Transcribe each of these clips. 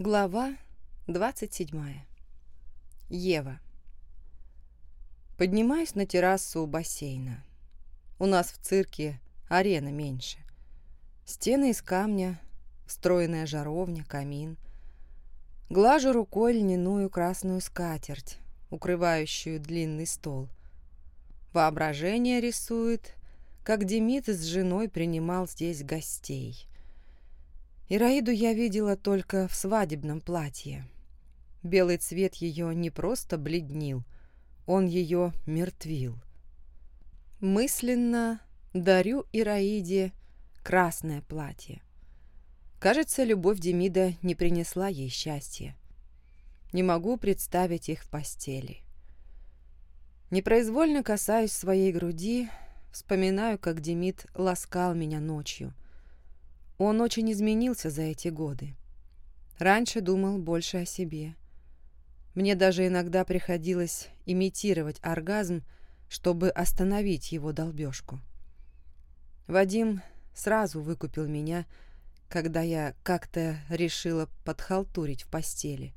Глава 27. Ева. Поднимаюсь на террасу у бассейна. У нас в цирке арена меньше. Стены из камня, встроенная жаровня, камин. Глажу рукой льняную красную скатерть, укрывающую длинный стол. Воображение рисует, как Демид с женой принимал здесь гостей. Ираиду я видела только в свадебном платье. Белый цвет ее не просто бледнил, он ее мертвил. Мысленно дарю Ираиде красное платье. Кажется, любовь Демида не принесла ей счастья. Не могу представить их в постели. Непроизвольно касаюсь своей груди, вспоминаю, как Демид ласкал меня ночью – он очень изменился за эти годы. Раньше думал больше о себе. Мне даже иногда приходилось имитировать оргазм, чтобы остановить его долбежку. Вадим сразу выкупил меня, когда я как-то решила подхалтурить в постели.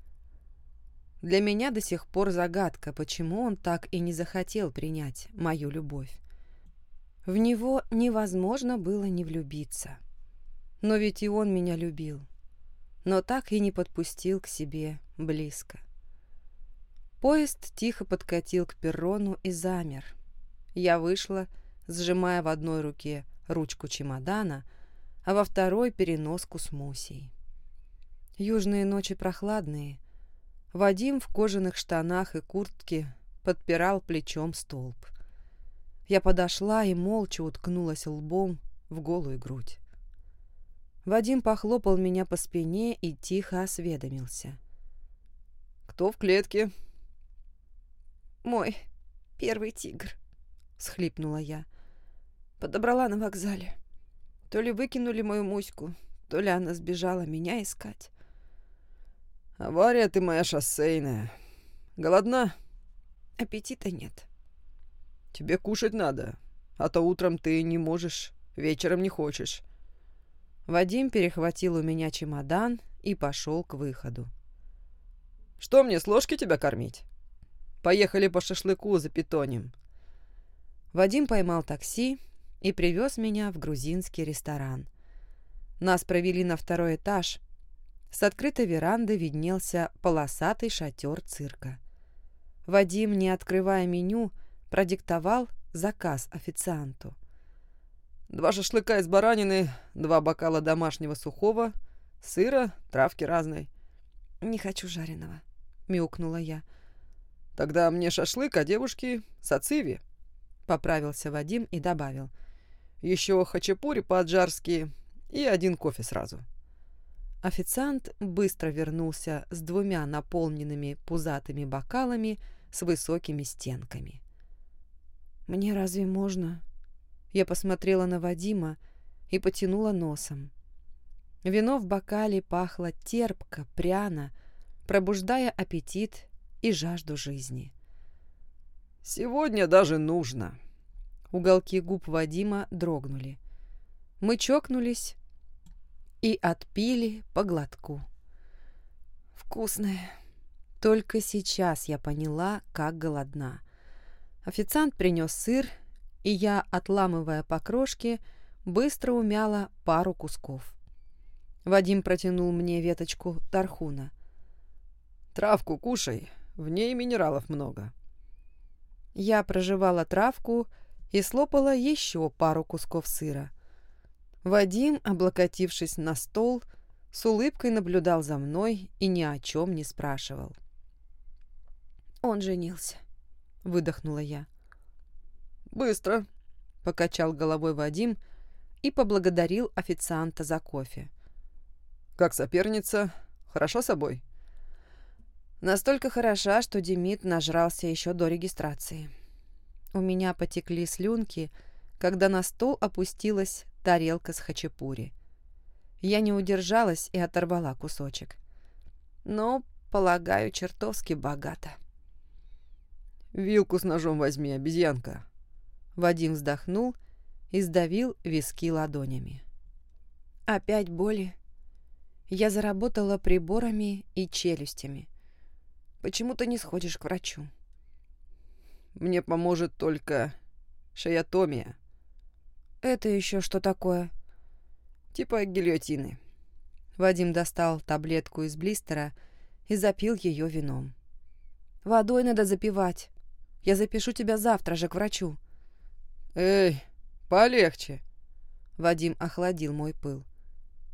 Для меня до сих пор загадка, почему он так и не захотел принять мою любовь. В него невозможно было не влюбиться. Но ведь и он меня любил. Но так и не подпустил к себе близко. Поезд тихо подкатил к перрону и замер. Я вышла, сжимая в одной руке ручку чемодана, а во второй переноску с мусей. Южные ночи прохладные. Вадим в кожаных штанах и куртке подпирал плечом столб. Я подошла и молча уткнулась лбом в голую грудь. Вадим похлопал меня по спине и тихо осведомился. «Кто в клетке?» «Мой первый тигр», — схлипнула я. Подобрала на вокзале. То ли выкинули мою муську, то ли она сбежала меня искать. «Авария ты моя шоссейная. Голодна?» «Аппетита нет». «Тебе кушать надо, а то утром ты не можешь, вечером не хочешь. Вадим перехватил у меня чемодан и пошел к выходу. «Что мне, с ложки тебя кормить? Поехали по шашлыку за питонем». Вадим поймал такси и привез меня в грузинский ресторан. Нас провели на второй этаж. С открытой веранды виднелся полосатый шатер цирка. Вадим, не открывая меню, продиктовал заказ официанту – Два шашлыка из баранины, два бокала домашнего сухого, сыра, травки разной. «Не хочу жареного», — мяукнула я. «Тогда мне шашлык, а девушки — сациви», — поправился Вадим и добавил. «Еще хачапури по-аджарски и один кофе сразу». Официант быстро вернулся с двумя наполненными пузатыми бокалами с высокими стенками. «Мне разве можно?» Я посмотрела на Вадима и потянула носом. Вино в бокале пахло терпко, пряно, пробуждая аппетит и жажду жизни. «Сегодня даже нужно!» Уголки губ Вадима дрогнули. Мы чокнулись и отпили по глотку. «Вкусное!» Только сейчас я поняла, как голодна. Официант принес сыр и я, отламывая по крошке, быстро умяла пару кусков. Вадим протянул мне веточку тархуна. «Травку кушай, в ней минералов много». Я прожевала травку и слопала еще пару кусков сыра. Вадим, облокотившись на стол, с улыбкой наблюдал за мной и ни о чем не спрашивал. «Он женился», — выдохнула я. «Быстро», — покачал головой Вадим и поблагодарил официанта за кофе. «Как соперница? Хорошо собой?» Настолько хороша, что Демид нажрался еще до регистрации. У меня потекли слюнки, когда на стол опустилась тарелка с хачапури. Я не удержалась и оторвала кусочек. Но, полагаю, чертовски богато. «Вилку с ножом возьми, обезьянка», Вадим вздохнул и сдавил виски ладонями. «Опять боли?» Я заработала приборами и челюстями. Почему ты не сходишь к врачу? Мне поможет только шеятомия. Это еще что такое? Типа гильотины. Вадим достал таблетку из блистера и запил ее вином. «Водой надо запивать. Я запишу тебя завтра же к врачу». «Эй, полегче!» Вадим охладил мой пыл.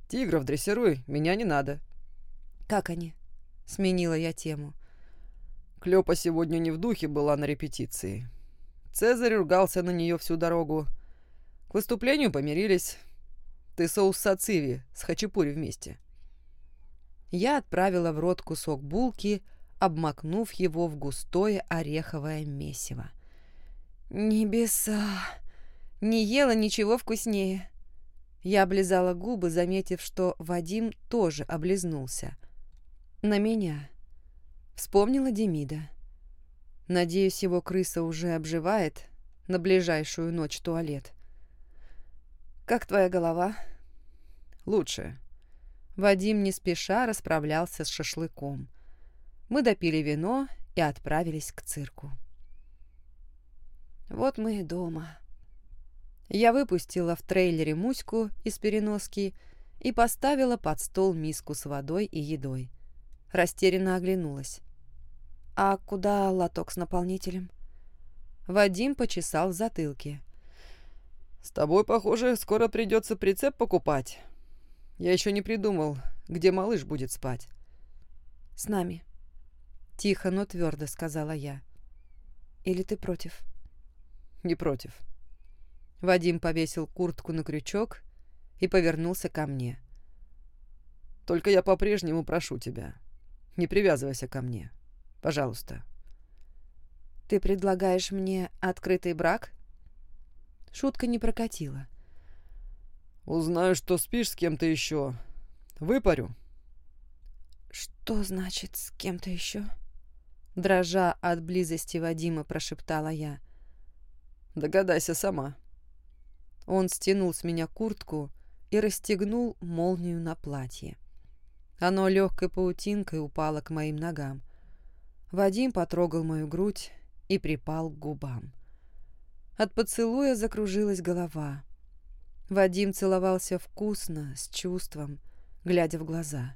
«Тигров дрессируй, меня не надо». «Как они?» — сменила я тему. Клёпа сегодня не в духе была на репетиции. Цезарь ругался на нее всю дорогу. К выступлению помирились. Ты соус сациви с хачапури вместе. Я отправила в рот кусок булки, обмакнув его в густое ореховое месиво. «Небеса! Не ела ничего вкуснее!» Я облизала губы, заметив, что Вадим тоже облизнулся. На меня. Вспомнила Демида. Надеюсь, его крыса уже обживает на ближайшую ночь туалет. «Как твоя голова?» «Лучше». Вадим не спеша расправлялся с шашлыком. Мы допили вино и отправились к цирку. Вот мы и дома. Я выпустила в трейлере Муську из переноски и поставила под стол миску с водой и едой. Растерянно оглянулась. «А куда лоток с наполнителем?» Вадим почесал в затылке. «С тобой, похоже, скоро придется прицеп покупать. Я еще не придумал, где малыш будет спать». «С нами», — тихо, но твердо сказала я. «Или ты против?» «Не против». Вадим повесил куртку на крючок и повернулся ко мне. «Только я по-прежнему прошу тебя, не привязывайся ко мне. Пожалуйста». «Ты предлагаешь мне открытый брак?» Шутка не прокатила. «Узнаю, что спишь с кем-то еще. Выпарю». «Что значит с кем-то еще?» Дрожа от близости Вадима, прошептала я. «Догадайся сама». Он стянул с меня куртку и расстегнул молнию на платье. Оно легкой паутинкой упало к моим ногам. Вадим потрогал мою грудь и припал к губам. От поцелуя закружилась голова. Вадим целовался вкусно, с чувством, глядя в глаза.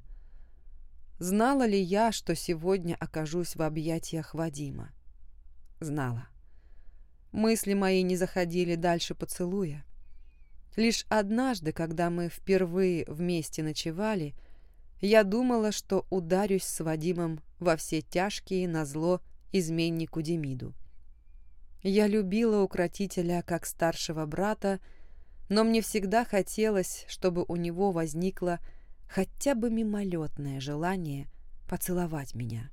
Знала ли я, что сегодня окажусь в объятиях Вадима? Знала. Мысли мои не заходили дальше поцелуя. Лишь однажды, когда мы впервые вместе ночевали, я думала, что ударюсь с Вадимом во все тяжкие на зло изменнику Демиду. Я любила укротителя как старшего брата, но мне всегда хотелось, чтобы у него возникло хотя бы мимолетное желание поцеловать меня.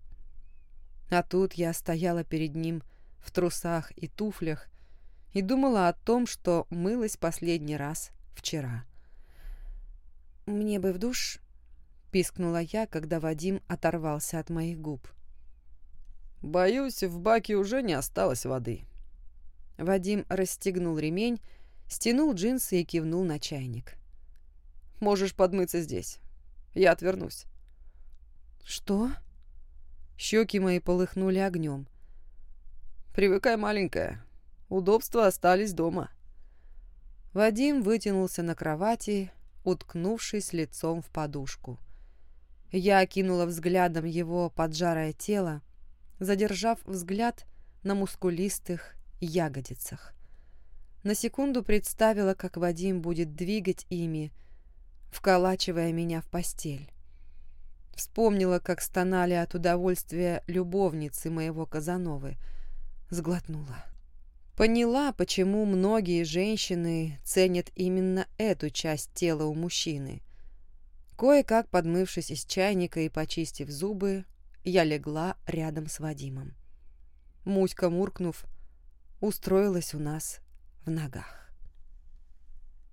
А тут я стояла перед ним в трусах и туфлях и думала о том, что мылась последний раз вчера. «Мне бы в душ», — пискнула я, когда Вадим оторвался от моих губ. «Боюсь, в баке уже не осталось воды». Вадим расстегнул ремень, стянул джинсы и кивнул на чайник. «Можешь подмыться здесь. Я отвернусь». «Что?» Щеки мои полыхнули огнем. «Привыкай, маленькая. Удобства остались дома». Вадим вытянулся на кровати, уткнувшись лицом в подушку. Я окинула взглядом его поджарое тело, задержав взгляд на мускулистых ягодицах. На секунду представила, как Вадим будет двигать ими, вколачивая меня в постель. Вспомнила, как стонали от удовольствия любовницы моего Казановы. Сглотнула. Поняла, почему многие женщины ценят именно эту часть тела у мужчины. Кое-как подмывшись из чайника и почистив зубы, я легла рядом с Вадимом. Муська, муркнув, устроилась у нас в ногах.